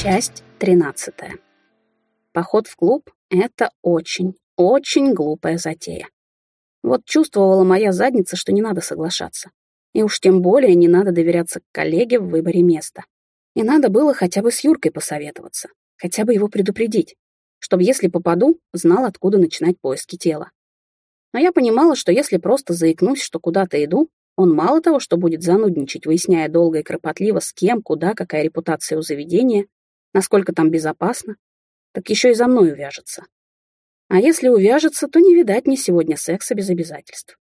Часть 13. Поход в клуб — это очень, очень глупая затея. Вот чувствовала моя задница, что не надо соглашаться. И уж тем более не надо доверяться коллеге в выборе места. И надо было хотя бы с Юркой посоветоваться, хотя бы его предупредить, чтобы, если попаду, знал, откуда начинать поиски тела. Но я понимала, что если просто заикнусь, что куда-то иду, он мало того, что будет занудничать, выясняя долго и кропотливо, с кем, куда, какая репутация у заведения, насколько там безопасно, так еще и за мной увяжется. А если увяжется, то не видать мне сегодня секса без обязательств.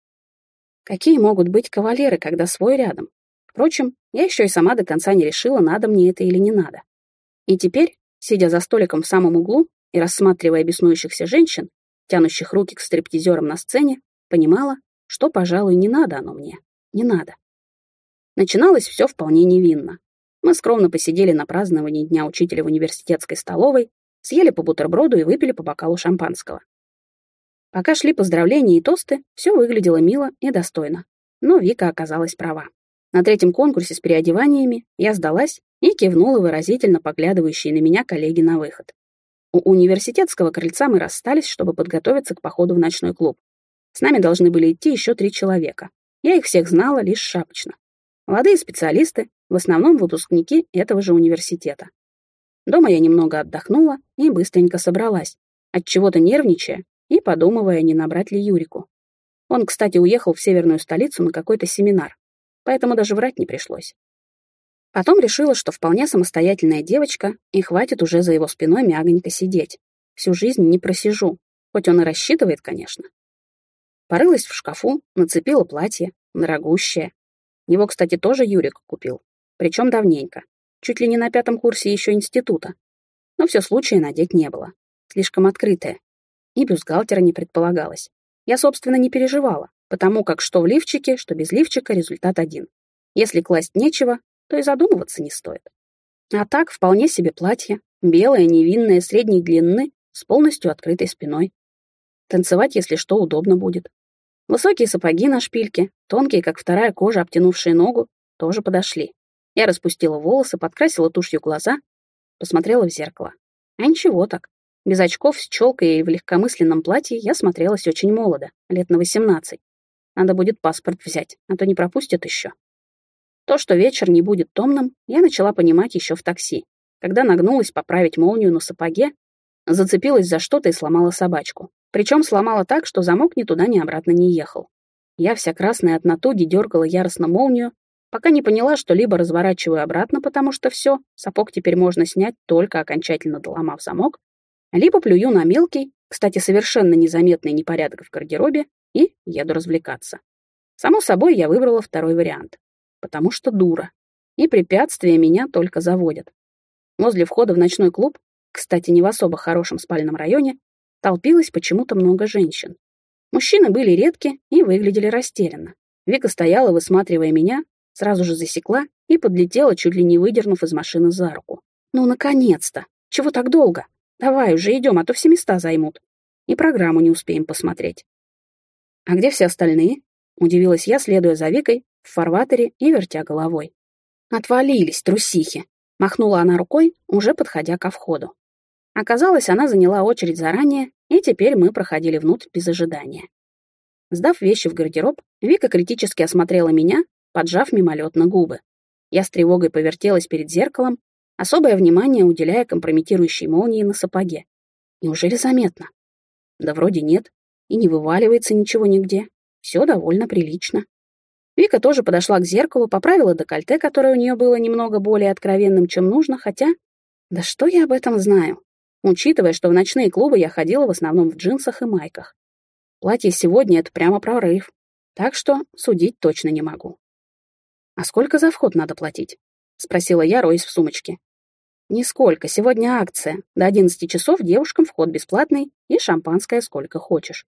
Какие могут быть кавалеры, когда свой рядом? Впрочем, я еще и сама до конца не решила, надо мне это или не надо. И теперь, сидя за столиком в самом углу и рассматривая беснующихся женщин, тянущих руки к стриптизерам на сцене, понимала, что, пожалуй, не надо оно мне не надо. Начиналось все вполне невинно. Мы скромно посидели на праздновании Дня учителя в университетской столовой, съели по бутерброду и выпили по бокалу шампанского. Пока шли поздравления и тосты, все выглядело мило и достойно. Но Вика оказалась права. На третьем конкурсе с переодеваниями я сдалась и кивнула выразительно поглядывающие на меня коллеги на выход. У университетского крыльца мы расстались, чтобы подготовиться к походу в ночной клуб. С нами должны были идти еще три человека. Я их всех знала лишь шапочно. Молодые специалисты, в основном выпускники этого же университета. Дома я немного отдохнула и быстренько собралась, от чего-то нервничая и подумывая, не набрать ли Юрику. Он, кстати, уехал в северную столицу на какой-то семинар, поэтому даже врать не пришлось. Потом решила, что вполне самостоятельная девочка, и хватит уже за его спиной мягонько сидеть. Всю жизнь не просижу, хоть он и рассчитывает, конечно. Порылась в шкафу, нацепила платье, дорогущее. Его, кстати, тоже Юрик купил, причем давненько, чуть ли не на пятом курсе еще института. Но все случая надеть не было, слишком открытое. И бюстгальтера не предполагалось. Я, собственно, не переживала, потому как что в лифчике, что без лифчика результат один. Если класть нечего, то и задумываться не стоит. А так, вполне себе платье, белое, невинное, средней длины, с полностью открытой спиной. Танцевать, если что, удобно будет. Высокие сапоги на шпильке, тонкие, как вторая кожа, обтянувшие ногу, тоже подошли. Я распустила волосы, подкрасила тушью глаза, посмотрела в зеркало. А ничего так. Без очков, с челкой и в легкомысленном платье я смотрелась очень молодо, лет на 18. Надо будет паспорт взять, а то не пропустят еще. То, что вечер не будет томным, я начала понимать еще в такси, когда нагнулась поправить молнию на сапоге, зацепилась за что-то и сломала собачку. Причем сломала так, что замок ни туда, ни обратно не ехал. Я вся красная от натуги дергала яростно молнию, пока не поняла, что либо разворачиваю обратно, потому что все, сапог теперь можно снять, только окончательно доломав замок, либо плюю на мелкий, кстати, совершенно незаметный непорядок в гардеробе, и еду развлекаться. Само собой, я выбрала второй вариант, потому что дура. И препятствия меня только заводят. Возле входа в ночной клуб, кстати, не в особо хорошем спальном районе, толпилось почему-то много женщин. Мужчины были редки и выглядели растерянно. Вика стояла, высматривая меня, сразу же засекла и подлетела, чуть ли не выдернув из машины за руку. «Ну, наконец-то! Чего так долго? Давай уже идем, а то все места займут. И программу не успеем посмотреть». «А где все остальные?» — удивилась я, следуя за Викой в фарватере и вертя головой. «Отвалились, трусихи!» — махнула она рукой, уже подходя ко входу. Оказалось, она заняла очередь заранее, и теперь мы проходили внутрь без ожидания. Сдав вещи в гардероб, Вика критически осмотрела меня, поджав мимолетно губы. Я с тревогой повертелась перед зеркалом, особое внимание уделяя компрометирующей молнии на сапоге. Неужели заметно? Да вроде нет, и не вываливается ничего нигде. Все довольно прилично. Вика тоже подошла к зеркалу, поправила декольте, которое у нее было немного более откровенным, чем нужно, хотя... Да что я об этом знаю? учитывая, что в ночные клубы я ходила в основном в джинсах и майках. Платье сегодня — это прямо прорыв, так что судить точно не могу. «А сколько за вход надо платить?» — спросила я, роясь в сумочке. «Нисколько, сегодня акция. До 11 часов девушкам вход бесплатный и шампанское сколько хочешь».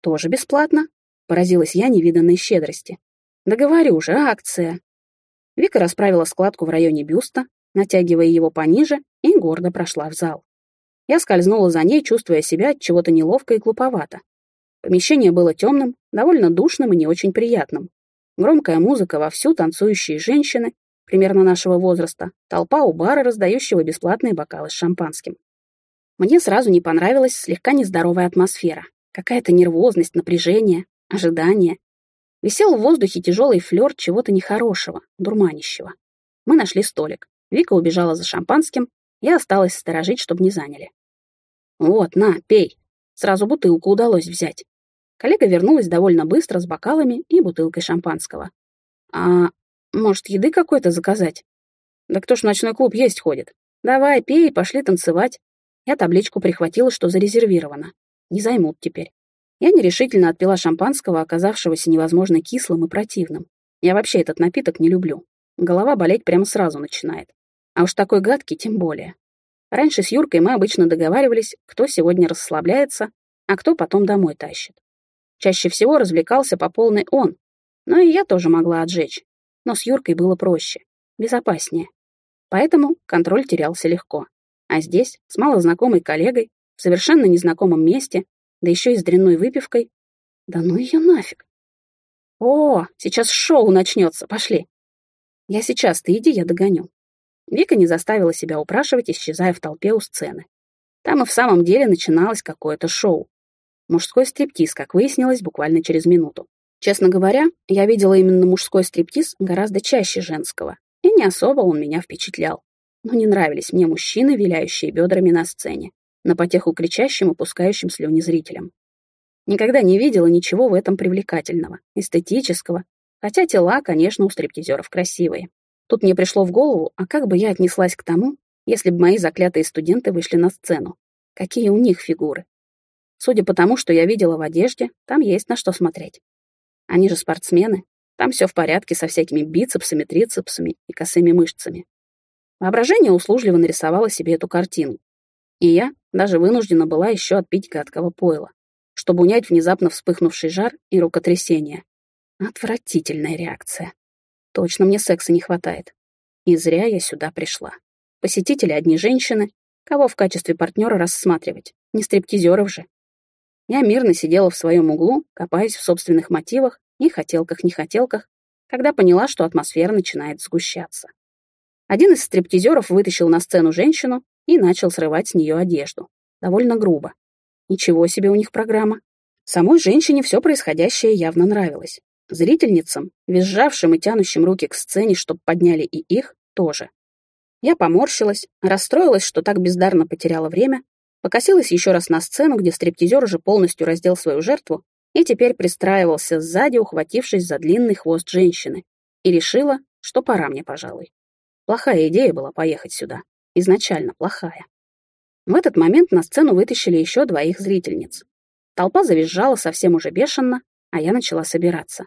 «Тоже бесплатно?» — поразилась я невиданной щедрости. «Да говорю же, акция». Вика расправила складку в районе бюста, натягивая его пониже, и гордо прошла в зал. Я скользнула за ней, чувствуя себя от чего-то неловко и глуповато. Помещение было темным, довольно душным и не очень приятным. Громкая музыка вовсю, танцующие женщины, примерно нашего возраста, толпа у бара, раздающего бесплатные бокалы с шампанским. Мне сразу не понравилась слегка нездоровая атмосфера. Какая-то нервозность, напряжение, ожидание. Висел в воздухе тяжелый флёр чего-то нехорошего, дурманящего. Мы нашли столик. Вика убежала за шампанским, я осталась сторожить, чтобы не заняли. «Вот, на, пей!» Сразу бутылку удалось взять. Коллега вернулась довольно быстро с бокалами и бутылкой шампанского. «А может, еды какой-то заказать?» «Да кто ж в ночной клуб есть ходит? Давай, пей, пошли танцевать». Я табличку прихватила, что зарезервировано. Не займут теперь. Я нерешительно отпила шампанского, оказавшегося невозможно кислым и противным. Я вообще этот напиток не люблю. Голова болеть прямо сразу начинает. А уж такой гадкий тем более. Раньше с Юркой мы обычно договаривались, кто сегодня расслабляется, а кто потом домой тащит. Чаще всего развлекался по полной он, но и я тоже могла отжечь. Но с Юркой было проще, безопаснее. Поэтому контроль терялся легко. А здесь, с малознакомой коллегой, в совершенно незнакомом месте, да еще и с дрянной выпивкой. Да ну ее нафиг. О, сейчас шоу начнется, пошли. Я сейчас, ты иди, я догоню. Вика не заставила себя упрашивать, исчезая в толпе у сцены. Там и в самом деле начиналось какое-то шоу. Мужской стриптиз, как выяснилось, буквально через минуту. Честно говоря, я видела именно мужской стриптиз гораздо чаще женского, и не особо он меня впечатлял но не нравились мне мужчины, виляющие бедрами на сцене, на потеху кричащим и пускающим слюни зрителям. Никогда не видела ничего в этом привлекательного, эстетического, хотя тела, конечно, у стриптизеров красивые. Тут мне пришло в голову, а как бы я отнеслась к тому, если бы мои заклятые студенты вышли на сцену? Какие у них фигуры? Судя по тому, что я видела в одежде, там есть на что смотреть. Они же спортсмены, там все в порядке со всякими бицепсами, трицепсами и косыми мышцами. Воображение услужливо нарисовало себе эту картину. И я даже вынуждена была еще отпить гадкого пойла, чтобы унять внезапно вспыхнувший жар и рукотрясение. Отвратительная реакция. Точно мне секса не хватает. И зря я сюда пришла. Посетители одни женщины, кого в качестве партнера рассматривать, не стриптизеров же. Я мирно сидела в своем углу, копаясь в собственных мотивах и хотелках-нехотелках, когда поняла, что атмосфера начинает сгущаться. Один из стриптизеров вытащил на сцену женщину и начал срывать с нее одежду. Довольно грубо. Ничего себе у них программа. Самой женщине все происходящее явно нравилось. Зрительницам, визжавшим и тянущим руки к сцене, чтобы подняли и их, тоже. Я поморщилась, расстроилась, что так бездарно потеряла время, покосилась еще раз на сцену, где стриптизер уже полностью раздел свою жертву и теперь пристраивался сзади, ухватившись за длинный хвост женщины, и решила, что пора мне, пожалуй. Плохая идея была поехать сюда. Изначально плохая. В этот момент на сцену вытащили еще двоих зрительниц. Толпа завизжала совсем уже бешено, а я начала собираться.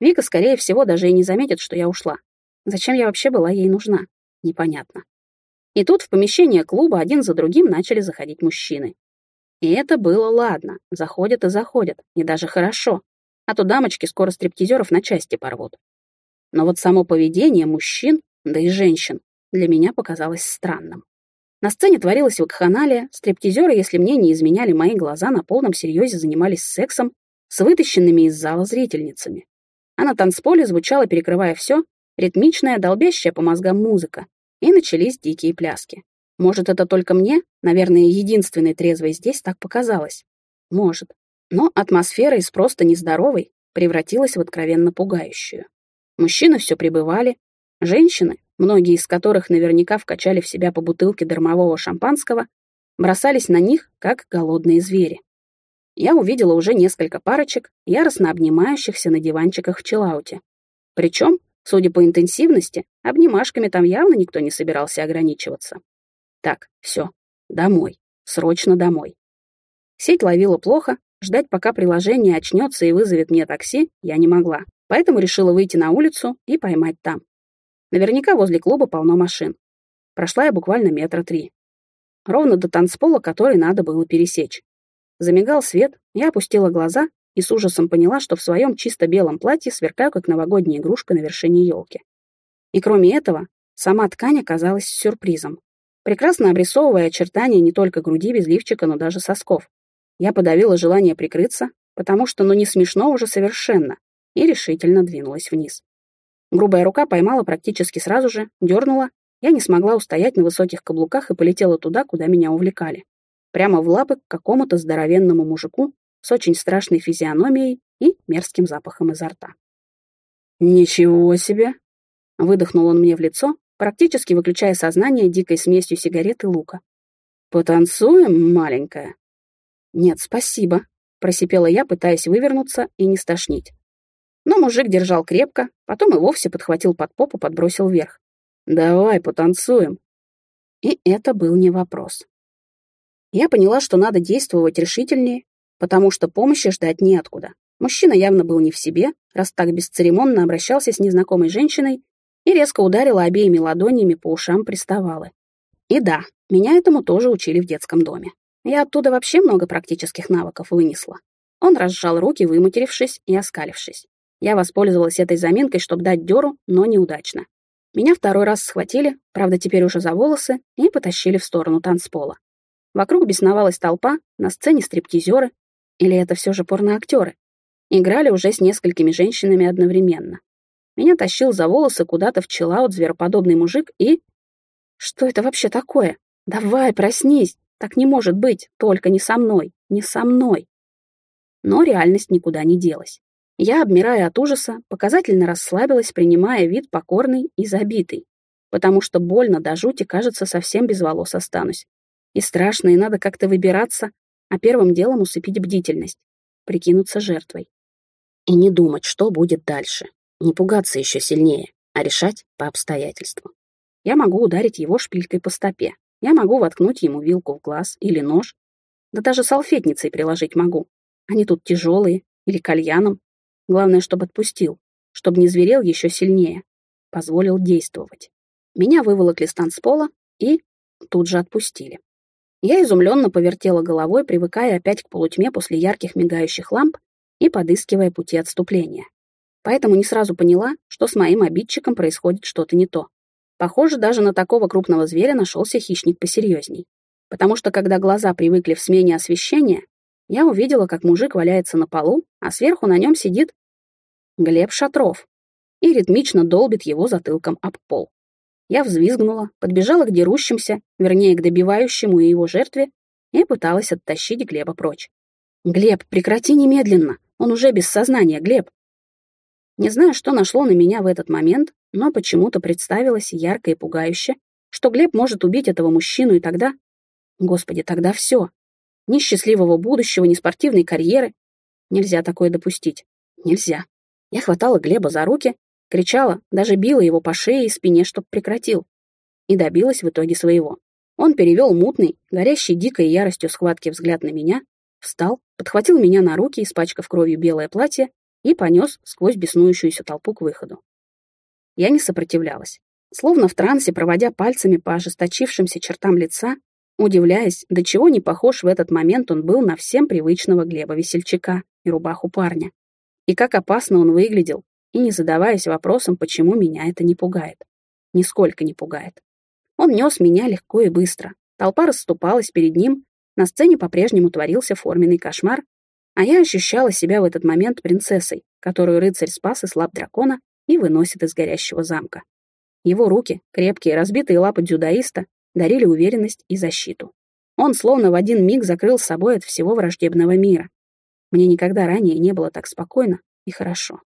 Вика, скорее всего, даже и не заметит, что я ушла. Зачем я вообще была ей нужна? Непонятно. И тут в помещение клуба один за другим начали заходить мужчины. И это было ладно, заходят и заходят, и даже хорошо. А то дамочки скоро стриптизеров на части порвут. Но вот само поведение мужчин да и женщин, для меня показалось странным. На сцене творилась вакханалия, стриптизеры, если мне не изменяли мои глаза, на полном серьезе занимались сексом с вытащенными из зала зрительницами. А на танцполе звучала, перекрывая все, ритмичная, долбящая по мозгам музыка, и начались дикие пляски. Может, это только мне, наверное, единственной трезвой здесь так показалось. Может. Но атмосфера из просто нездоровой превратилась в откровенно пугающую. Мужчины все прибывали, Женщины, многие из которых наверняка вкачали в себя по бутылке дармового шампанского, бросались на них, как голодные звери. Я увидела уже несколько парочек, яростно обнимающихся на диванчиках в чиллауте. Причем, судя по интенсивности, обнимашками там явно никто не собирался ограничиваться. Так, все, домой, срочно домой. Сеть ловила плохо, ждать, пока приложение очнется и вызовет мне такси, я не могла, поэтому решила выйти на улицу и поймать там. Наверняка возле клуба полно машин. Прошла я буквально метра три. Ровно до танцпола, который надо было пересечь. Замигал свет, я опустила глаза и с ужасом поняла, что в своем чисто белом платье сверкаю, как новогодняя игрушка на вершине елки. И кроме этого, сама ткань оказалась сюрпризом, прекрасно обрисовывая очертания не только груди без лифчика, но даже сосков. Я подавила желание прикрыться, потому что ну не смешно уже совершенно, и решительно двинулась вниз. Грубая рука поймала практически сразу же, дернула. Я не смогла устоять на высоких каблуках и полетела туда, куда меня увлекали. Прямо в лапы к какому-то здоровенному мужику с очень страшной физиономией и мерзким запахом изо рта. «Ничего себе!» — выдохнул он мне в лицо, практически выключая сознание дикой смесью сигарет и лука. «Потанцуем, маленькая?» «Нет, спасибо», — просипела я, пытаясь вывернуться и не стошнить. Но мужик держал крепко, потом и вовсе подхватил под попу, подбросил вверх. «Давай, потанцуем». И это был не вопрос. Я поняла, что надо действовать решительнее, потому что помощи ждать неоткуда. Мужчина явно был не в себе, раз так бесцеремонно обращался с незнакомой женщиной и резко ударила обеими ладонями по ушам приставалы. И да, меня этому тоже учили в детском доме. Я оттуда вообще много практических навыков вынесла. Он разжал руки, выматерившись и оскалившись. Я воспользовалась этой заминкой, чтобы дать дёру, но неудачно. Меня второй раз схватили, правда, теперь уже за волосы, и потащили в сторону танцпола. Вокруг бесновалась толпа, на сцене стриптизеры, или это все же порноактеры. Играли уже с несколькими женщинами одновременно. Меня тащил за волосы куда-то в челаут звероподобный мужик и... Что это вообще такое? Давай, проснись! Так не может быть, только не со мной, не со мной. Но реальность никуда не делась. Я, обмирая от ужаса, показательно расслабилась, принимая вид покорный и забитый, потому что больно до жути, кажется, совсем без волос останусь. И страшно, и надо как-то выбираться, а первым делом усыпить бдительность, прикинуться жертвой. И не думать, что будет дальше. Не пугаться еще сильнее, а решать по обстоятельствам. Я могу ударить его шпилькой по стопе. Я могу воткнуть ему вилку в глаз или нож. Да даже салфетницей приложить могу. Они тут тяжелые. Или кальяном. Главное, чтобы отпустил, чтобы не зверел еще сильнее. Позволил действовать. Меня выволокли с танцпола и тут же отпустили. Я изумленно повертела головой, привыкая опять к полутьме после ярких мигающих ламп и подыскивая пути отступления. Поэтому не сразу поняла, что с моим обидчиком происходит что-то не то. Похоже, даже на такого крупного зверя нашелся хищник посерьезней. Потому что когда глаза привыкли в смене освещения, я увидела, как мужик валяется на полу, а сверху на нем сидит Глеб Шатров и ритмично долбит его затылком об пол. Я взвизгнула, подбежала к дерущимся, вернее, к добивающему и его жертве, и пыталась оттащить Глеба прочь. «Глеб, прекрати немедленно! Он уже без сознания, Глеб!» Не знаю, что нашло на меня в этот момент, но почему-то представилось ярко и пугающе, что Глеб может убить этого мужчину, и тогда... Господи, тогда все. Ни счастливого будущего, ни спортивной карьеры. Нельзя такое допустить. Нельзя. Я хватала Глеба за руки, кричала, даже била его по шее и спине, чтоб прекратил. И добилась в итоге своего. Он перевел мутный, горящий дикой яростью схватки взгляд на меня, встал, подхватил меня на руки, испачкав кровью белое платье, и понес сквозь беснующуюся толпу к выходу. Я не сопротивлялась. Словно в трансе, проводя пальцами по ожесточившимся чертам лица, удивляясь, до чего не похож в этот момент он был на всем привычного Глеба Весельчака и рубаху парня. И как опасно он выглядел, и не задаваясь вопросом, почему меня это не пугает. Нисколько не пугает. Он нес меня легко и быстро. Толпа расступалась перед ним, на сцене по-прежнему творился форменный кошмар, а я ощущала себя в этот момент принцессой, которую рыцарь спас и слаб дракона и выносит из горящего замка. Его руки, крепкие разбитые лапы дзюдоиста, дарили уверенность и защиту. Он словно в один миг закрыл с собой от всего враждебного мира. Мне никогда ранее не было так спокойно и хорошо.